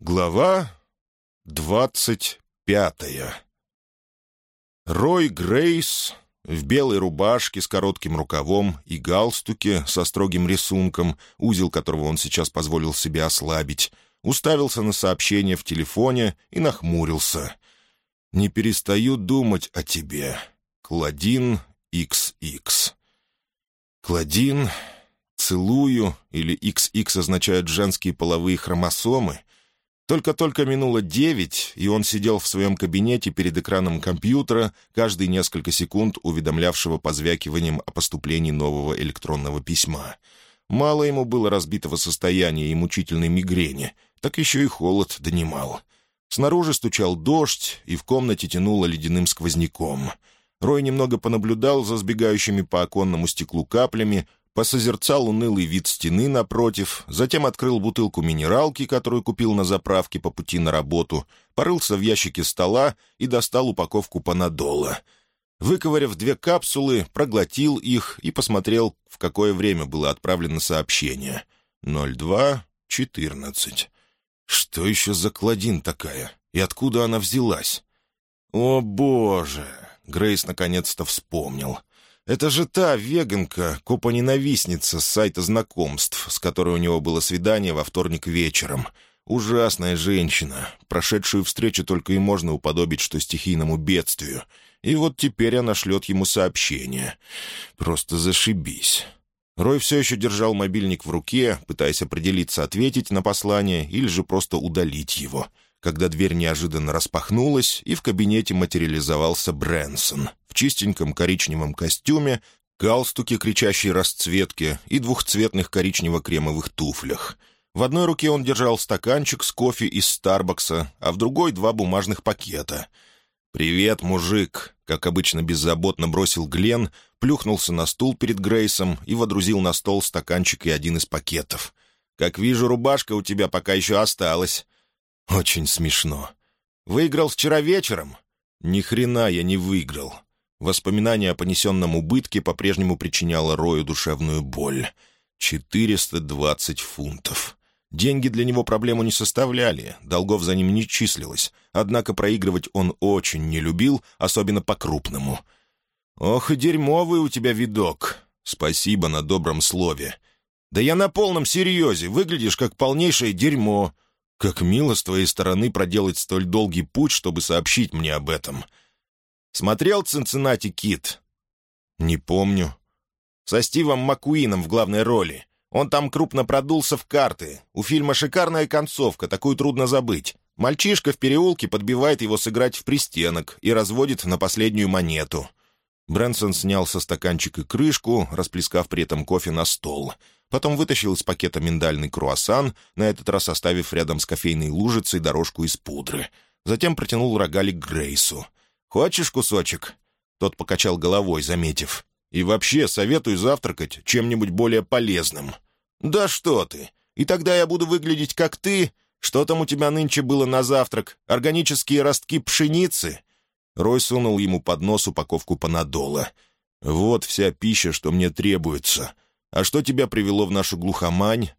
Глава двадцать пятая Рой Грейс в белой рубашке с коротким рукавом и галстуке со строгим рисунком, узел которого он сейчас позволил себе ослабить, уставился на сообщение в телефоне и нахмурился. «Не перестаю думать о тебе. Кладин XX». «Кладин, целую» или XX означают женские половые хромосомы — только-только минуло девять, и он сидел в своем кабинете перед экраном компьютера, каждые несколько секунд уведомлявшего позвякиванием о поступлении нового электронного письма. Мало ему было разбитого состояния и мучительной мигрени, так еще и холод донимал. Снаружи стучал дождь, и в комнате тянуло ледяным сквозняком. Рой немного понаблюдал за сбегающими по оконному стеклу каплями, посозерцал унылый вид стены напротив, затем открыл бутылку минералки, которую купил на заправке по пути на работу, порылся в ящике стола и достал упаковку панадола. Выковыряв две капсулы, проглотил их и посмотрел, в какое время было отправлено сообщение. 02.14. Что еще за кладин такая? И откуда она взялась? О, боже! Грейс наконец-то вспомнил — это же та веганка, копа-ненавистница с сайта знакомств, с которой у него было свидание во вторник вечером. Ужасная женщина. Прошедшую встречу только и можно уподобить, что стихийному бедствию. И вот теперь она шлет ему сообщение. Просто зашибись. Рой все еще держал мобильник в руке, пытаясь определиться, ответить на послание или же просто удалить его — когда дверь неожиданно распахнулась, и в кабинете материализовался Брэнсон чистеньком коричневом костюме, галстуке кричащей расцветки и двухцветных коричнево-кремовых туфлях. В одной руке он держал стаканчик с кофе из Старбакса, а в другой — два бумажных пакета. «Привет, мужик!» — как обычно беззаботно бросил Глен, плюхнулся на стул перед Грейсом и водрузил на стол стаканчик и один из пакетов. «Как вижу, рубашка у тебя пока еще осталась. Очень смешно. Выиграл вчера вечером? Ни хрена я не выиграл. Воспоминание о понесенном убытке по-прежнему причиняло Рою душевную боль. 420 фунтов. Деньги для него проблему не составляли, долгов за ним не числилось, однако проигрывать он очень не любил, особенно по-крупному. «Ох и дерьмовый у тебя видок. Спасибо на добром слове. Да я на полном серьезе, выглядишь как полнейшее дерьмо. Как мило с твоей стороны проделать столь долгий путь, чтобы сообщить мне об этом. Смотрел «Цинциннати Кит»?» «Не помню». «Со Стивом Маккуином в главной роли. Он там крупно продулся в карты. У фильма шикарная концовка, такую трудно забыть. Мальчишка в переулке подбивает его сыграть в пристенок и разводит на последнюю монету». Брэнсон снял со стаканчика крышку, расплескав при этом кофе на стол — Потом вытащил из пакета миндальный круассан, на этот раз оставив рядом с кофейной лужицей дорожку из пудры. Затем протянул рогалик Грейсу. «Хочешь кусочек?» Тот покачал головой, заметив. «И вообще советую завтракать чем-нибудь более полезным». «Да что ты! И тогда я буду выглядеть как ты? Что там у тебя нынче было на завтрак? Органические ростки пшеницы?» Рой сунул ему под нос упаковку панадола. «Вот вся пища, что мне требуется. А что тебя привело в нашу глухомань?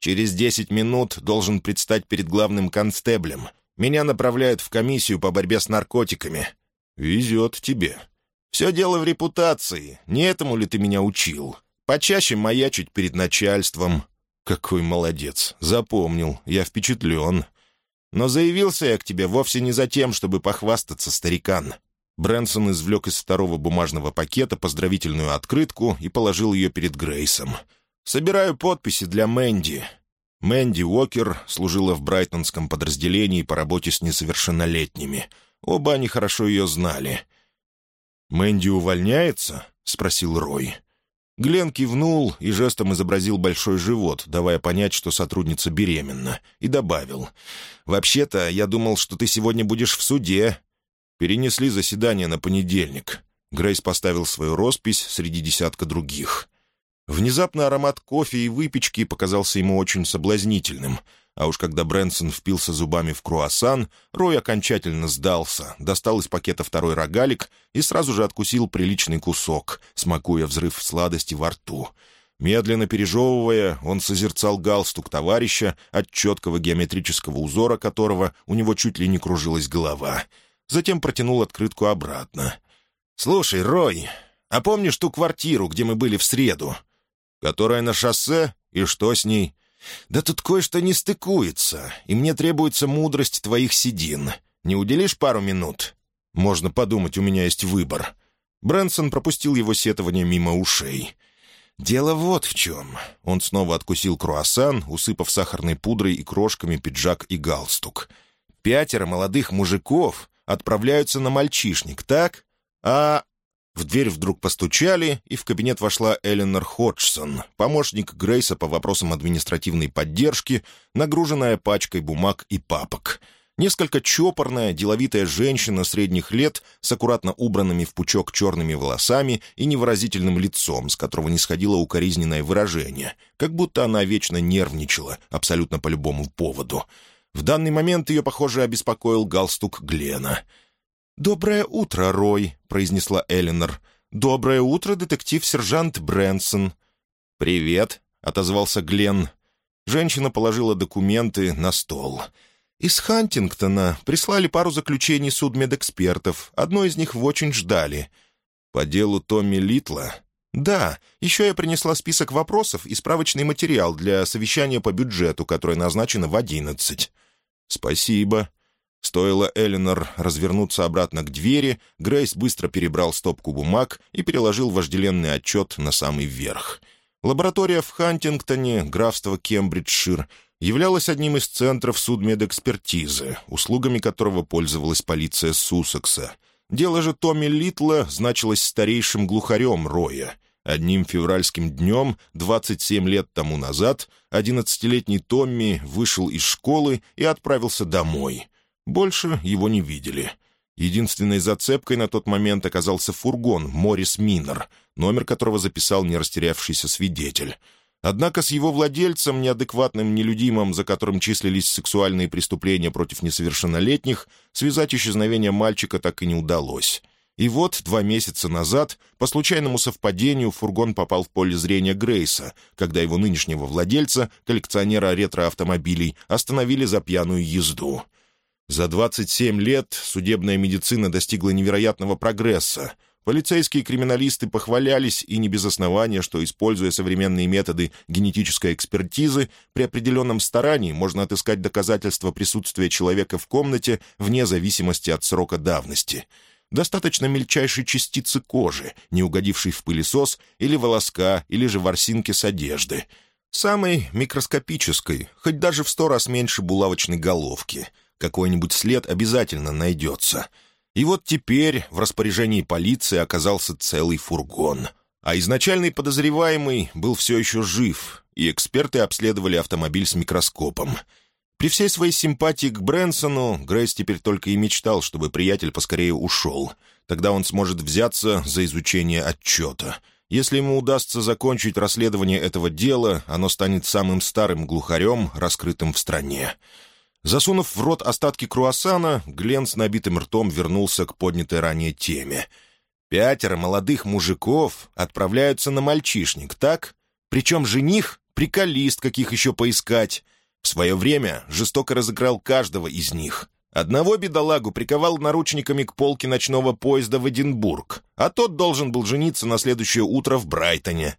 Через десять минут должен предстать перед главным констеблем. Меня направляют в комиссию по борьбе с наркотиками. Везет тебе. Все дело в репутации. Не этому ли ты меня учил? Почаще маячить перед начальством. Какой молодец. Запомнил. Я впечатлен. Но заявился я к тебе вовсе не за тем, чтобы похвастаться, старикан. Брэнсон извлек из второго бумажного пакета поздравительную открытку и положил ее перед Грейсом. «Собираю подписи для Мэнди». Мэнди Уокер служила в брайтонском подразделении по работе с несовершеннолетними. Оба они хорошо ее знали. «Мэнди увольняется?» — спросил Рой. Глен кивнул и жестом изобразил большой живот, давая понять, что сотрудница беременна, и добавил. «Вообще-то, я думал, что ты сегодня будешь в суде, Перенесли заседание на понедельник. Грейс поставил свою роспись среди десятка других. Внезапно аромат кофе и выпечки показался ему очень соблазнительным, а уж когда Брэнсон впился зубами в круассан, Рой окончательно сдался, достал из пакета второй рогалик и сразу же откусил приличный кусок, смакуя взрыв сладости во рту. Медленно пережевывая, он созерцал галстук товарища, от четкого геометрического узора которого у него чуть ли не кружилась голова. Затем протянул открытку обратно. «Слушай, Рой, а помнишь ту квартиру, где мы были в среду? Которая на шоссе? И что с ней?» «Да тут кое-что не стыкуется, и мне требуется мудрость твоих седин. Не уделишь пару минут?» «Можно подумать, у меня есть выбор». Брэнсон пропустил его сетование мимо ушей. «Дело вот в чем». Он снова откусил круассан, усыпав сахарной пудрой и крошками пиджак и галстук. «Пятеро молодых мужиков отправляются на мальчишник, так? А...» В дверь вдруг постучали, и в кабинет вошла Эленор Ходжсон, помощник Грейса по вопросам административной поддержки, нагруженная пачкой бумаг и папок — Несколько чопорная, деловитая женщина средних лет с аккуратно убранными в пучок черными волосами и невыразительным лицом, с которого не сходило укоризненное выражение, как будто она вечно нервничала, абсолютно по любому поводу. В данный момент ее, похоже, обеспокоил галстук Глена. «Доброе утро, Рой», — произнесла Эленор. «Доброе утро, детектив-сержант Брэнсон». «Привет», — отозвался Глен. Женщина положила документы на стол. «Из Хантингтона прислали пару заключений судмедэкспертов. Одно из них в очень ждали». «По делу Томми Литла?» «Да. Еще я принесла список вопросов и справочный материал для совещания по бюджету, которое назначено в одиннадцать». «Спасибо». Стоило Эленор развернуться обратно к двери, Грейс быстро перебрал стопку бумаг и переложил вожделенный отчет на самый верх. Лаборатория в Хантингтоне, графство Кембриджшир — являлась одним из центров судмедэкспертизы, услугами которого пользовалась полиция Суссекса. Дело же Томми Литла значилось старейшим глухарем Роя. Одним февральским днем, 27 лет тому назад, 11-летний Томми вышел из школы и отправился домой. Больше его не видели. Единственной зацепкой на тот момент оказался фургон «Моррис Минер», номер которого записал не растерявшийся свидетель — Однако с его владельцем, неадекватным нелюдимым, за которым числились сексуальные преступления против несовершеннолетних, связать исчезновение мальчика так и не удалось. И вот два месяца назад, по случайному совпадению, фургон попал в поле зрения Грейса, когда его нынешнего владельца, коллекционера ретроавтомобилей, остановили за пьяную езду. За 27 лет судебная медицина достигла невероятного прогресса — Полицейские криминалисты похвалялись, и не без основания, что, используя современные методы генетической экспертизы, при определенном старании можно отыскать доказательства присутствия человека в комнате вне зависимости от срока давности. Достаточно мельчайшей частицы кожи, не угодившей в пылесос, или волоска, или же ворсинки с одежды. Самой микроскопической, хоть даже в сто раз меньше булавочной головки. Какой-нибудь след обязательно найдется — и вот теперь в распоряжении полиции оказался целый фургон. А изначальный подозреваемый был все еще жив, и эксперты обследовали автомобиль с микроскопом. При всей своей симпатии к Брэнсону, Грейс теперь только и мечтал, чтобы приятель поскорее ушел. Тогда он сможет взяться за изучение отчета. Если ему удастся закончить расследование этого дела, оно станет самым старым глухарем, раскрытым в стране. Засунув в рот остатки круассана, Глен с набитым ртом вернулся к поднятой ранее теме. «Пятеро молодых мужиков отправляются на мальчишник, так? Причем жених — приколист, каких еще поискать. В свое время жестоко разыграл каждого из них. Одного бедолагу приковал наручниками к полке ночного поезда в Эдинбург, а тот должен был жениться на следующее утро в Брайтоне».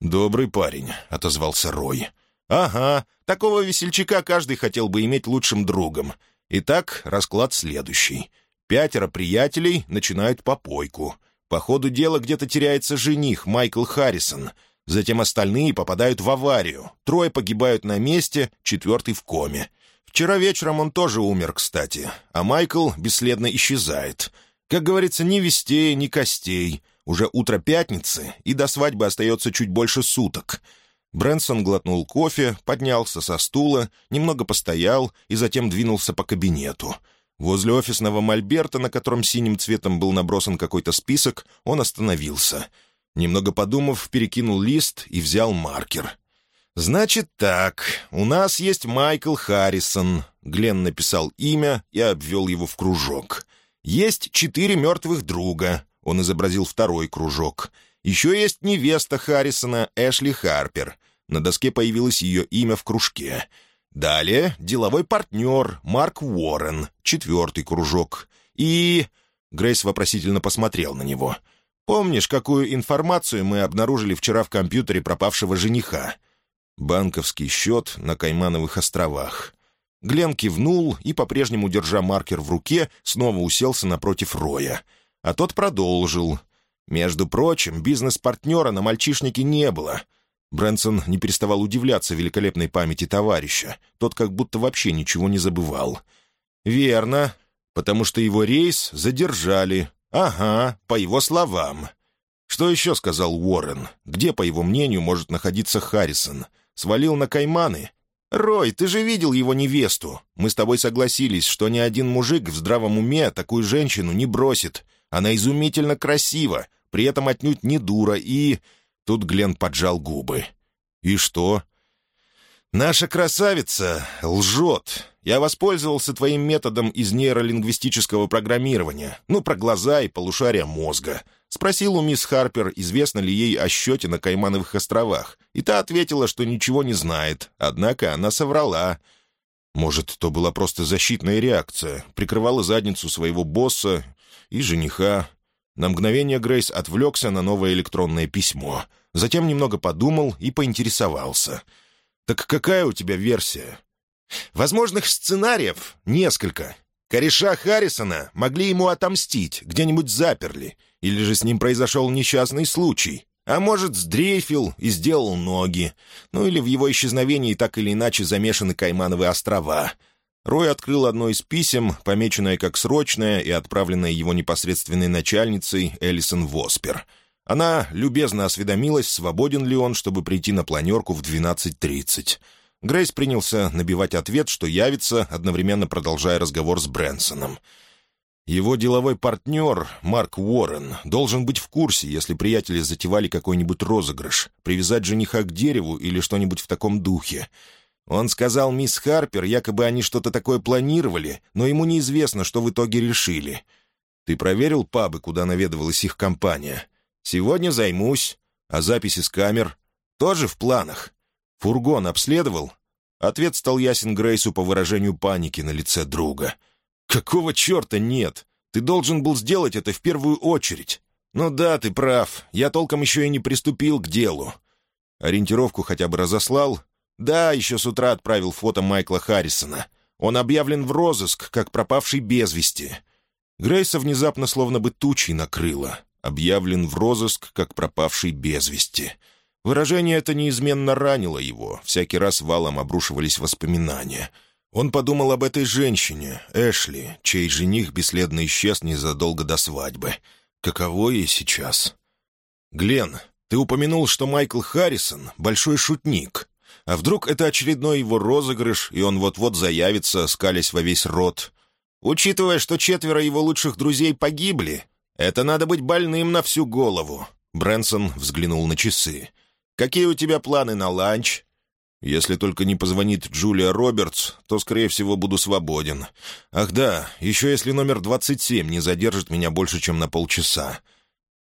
«Добрый парень», — отозвался Рой. «Ага, такого весельчака каждый хотел бы иметь лучшим другом. Итак, расклад следующий. Пятеро приятелей начинают попойку. По ходу дела где-то теряется жених Майкл Харрисон. Затем остальные попадают в аварию. Трое погибают на месте, четвертый в коме. Вчера вечером он тоже умер, кстати, а Майкл бесследно исчезает. Как говорится, ни вестей, ни костей. Уже утро пятницы, и до свадьбы остается чуть больше суток — Брэнсон глотнул кофе, поднялся со стула, немного постоял и затем двинулся по кабинету. Возле офисного мольберта, на котором синим цветом был набросан какой-то список, он остановился. Немного подумав, перекинул лист и взял маркер. «Значит так, у нас есть Майкл Харрисон», — Глен написал имя и обвел его в кружок. «Есть четыре мертвых друга», — он изобразил второй кружок. Еще есть невеста Харрисона, Эшли Харпер. На доске появилось ее имя в кружке. Далее деловой партнер Марк Уоррен, четвертый кружок. И... Грейс вопросительно посмотрел на него. «Помнишь, какую информацию мы обнаружили вчера в компьютере пропавшего жениха?» «Банковский счет на Каймановых островах». Глен кивнул и, по-прежнему держа маркер в руке, снова уселся напротив Роя. А тот продолжил. «Между прочим, бизнес-партнера на мальчишнике не было». Брэнсон не переставал удивляться великолепной памяти товарища. Тот как будто вообще ничего не забывал. «Верно, потому что его рейс задержали. Ага, по его словам». «Что еще?» — сказал Уоррен. «Где, по его мнению, может находиться Харрисон? Свалил на Кайманы? «Рой, ты же видел его невесту. Мы с тобой согласились, что ни один мужик в здравом уме такую женщину не бросит. Она изумительно красива, при этом отнюдь не дура и...» Тут Глен поджал губы. «И что?» «Наша красавица лжет. Я воспользовался твоим методом из нейролингвистического программирования. Ну, про глаза и полушария мозга. Спросил у мисс Харпер, известно ли ей о счете на Каймановых островах, и та ответила, что ничего не знает, однако она соврала. Может, то была просто защитная реакция, прикрывала задницу своего босса и жениха. На мгновение Грейс отвлекся на новое электронное письмо, затем немного подумал и поинтересовался. «Так какая у тебя версия?» «Возможных сценариев несколько. Кореша Харрисона могли ему отомстить, где-нибудь заперли, или же с ним произошел несчастный случай. А может, сдрейфил и сделал ноги. Ну или в его исчезновении так или иначе замешаны Каймановы острова. Рой открыл одно из писем, помеченное как срочное и отправленное его непосредственной начальницей Элисон Воспер. Она любезно осведомилась, свободен ли он, чтобы прийти на планерку в 12.30. Грейс принялся набивать ответ, что явится, одновременно продолжая разговор с Брэнсоном. Его деловой партнер, Марк Уоррен, должен быть в курсе, если приятели затевали какой-нибудь розыгрыш, привязать жениха к дереву или что-нибудь в таком духе. Он сказал мисс Харпер, якобы они что-то такое планировали, но ему неизвестно, что в итоге решили. «Ты проверил пабы, куда наведывалась их компания?» «Сегодня займусь. А записи с камер?» «Тоже в планах. Фургон обследовал?» Ответ стал ясен Грейсу по выражению паники на лице друга. «Какого черта нет? Ты должен был сделать это в первую очередь». «Ну да, ты прав. Я толком еще и не приступил к делу». «Ориентировку хотя бы разослал?» «Да, еще с утра отправил фото Майкла Харрисона. Он объявлен в розыск, как пропавший без вести». Грейса внезапно словно бы тучей накрыло. Объявлен в розыск, как пропавший без вести. Выражение это неизменно ранило его, всякий раз валом обрушивались воспоминания. Он подумал об этой женщине, Эшли, чей жених бесследно исчез незадолго до свадьбы. Каково ей сейчас? «Глен, ты упомянул, что Майкл Харрисон — большой шутник. А вдруг это очередной его розыгрыш, и он вот-вот заявится, скалясь во весь рот? Учитывая, что четверо его лучших друзей погибли, это надо быть больным на всю голову». Брэнсон взглянул на часы. Какие у тебя планы на ланч?» «Если только не позвонит Джулия Робертс, то, скорее всего, буду свободен. Ах да, еще если номер 27 не задержит меня больше, чем на полчаса».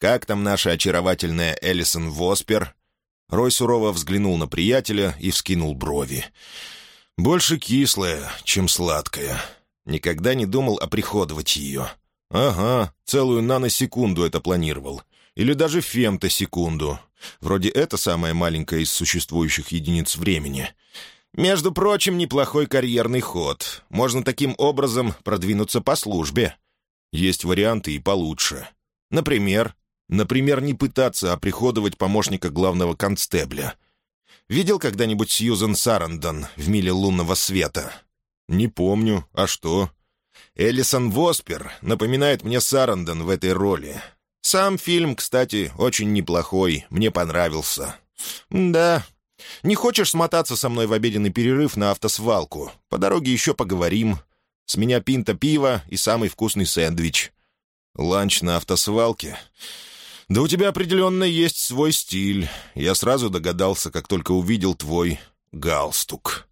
«Как там наша очаровательная Элисон Воспер?» Рой сурово взглянул на приятеля и вскинул брови. «Больше кислая, чем сладкая. Никогда не думал оприходовать ее. Ага, целую наносекунду это планировал. Или даже фемтосекунду. Вроде это самая маленькая из существующих единиц времени. Между прочим, неплохой карьерный ход. Можно таким образом продвинуться по службе. Есть варианты и получше. Например, например, не пытаться оприходовать помощника главного констебля. Видел когда-нибудь Сьюзен Сарандон в «Миле лунного света»? Не помню. А что? Элисон Воспер напоминает мне Сарандон в этой роли. Сам фильм, кстати, очень неплохой, мне понравился. Да, не хочешь смотаться со мной в обеденный перерыв на автосвалку? По дороге еще поговорим. С меня пинта пива и самый вкусный сэндвич. Ланч на автосвалке? Да у тебя определенно есть свой стиль. Я сразу догадался, как только увидел твой галстук».